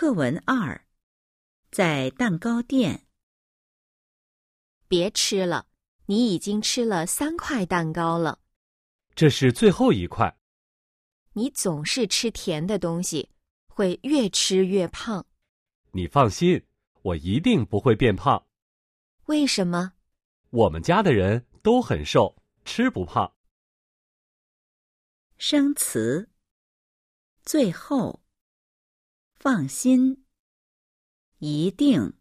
课文二，在蛋糕店。别吃了，你已经吃了三块蛋糕了。这是最后一块。你总是吃甜的东西，会越吃越胖。你放心，我一定不会变胖。为什么？我们家的人都很瘦，吃不胖。生词。最后。放心，一定。